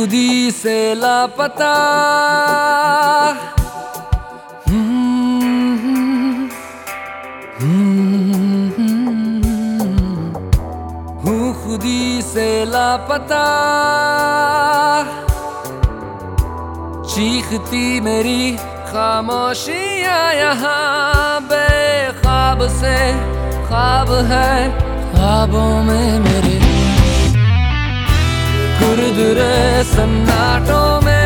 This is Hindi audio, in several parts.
खुदी से लापता। हूँ खुदी से लापता। चीखती मेरी खामोशियाँ यहाँ, बेखाब से ख्वाब है ख्वाबों में मेरे खुरदुरे सन्नाटों में।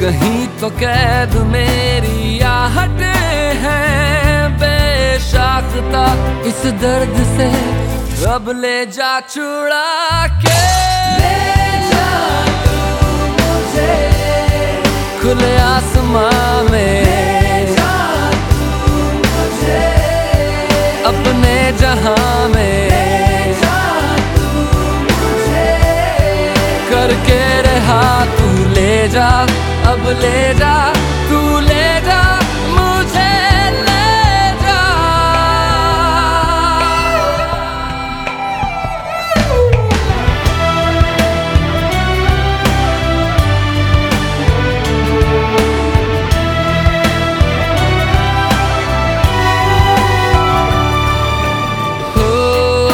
कहीं तो कैद मेरी आहटे हैं बेशाख्ता इस दर्द से अब ले जा छुड़ा के। ले जा तू मुझे। खुले आसमां करके रहा तू ले जा, अब ले जा, तू ले जा, मुझे ले जा। हो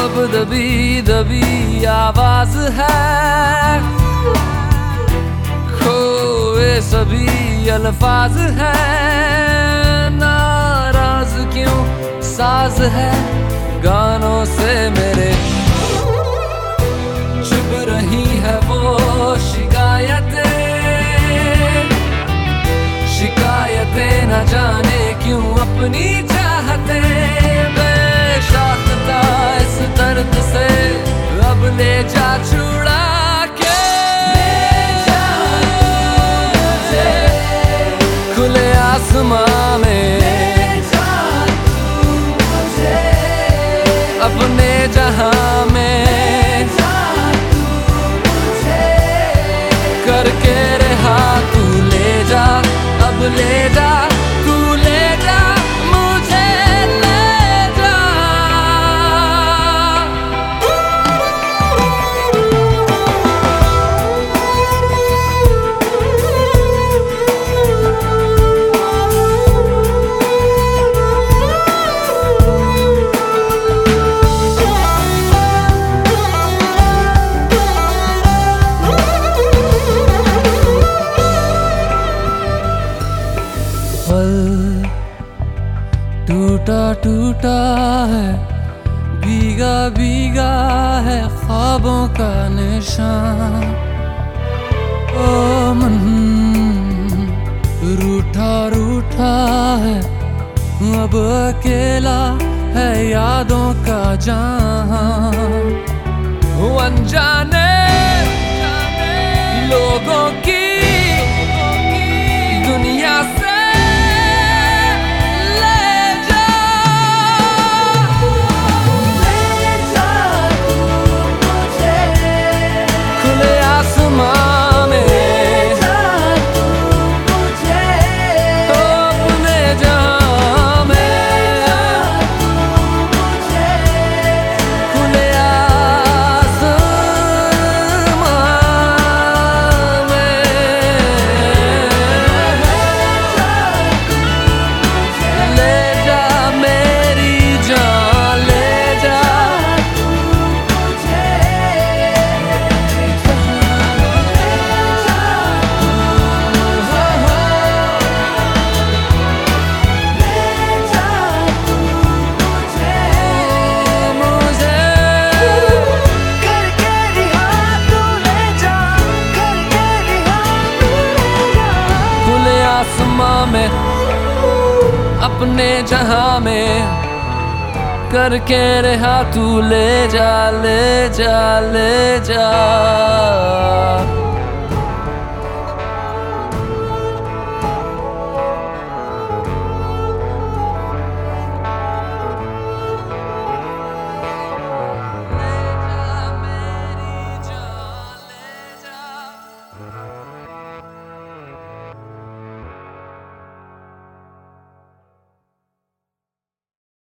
अब दबी दबी आवाज़ है सभी अल्फाज है। नाराज़ क्यों? साज है गानों से मेरे पल टूटा टूटा है, भीगा भीगा है ख्वाबों का निशान। ओ मन, रूठा रूठा है, अब अकेला है यादों का जहाँ। अनजाने अपने जहाँ में करके रहा तू ले जा ले जा ले जा।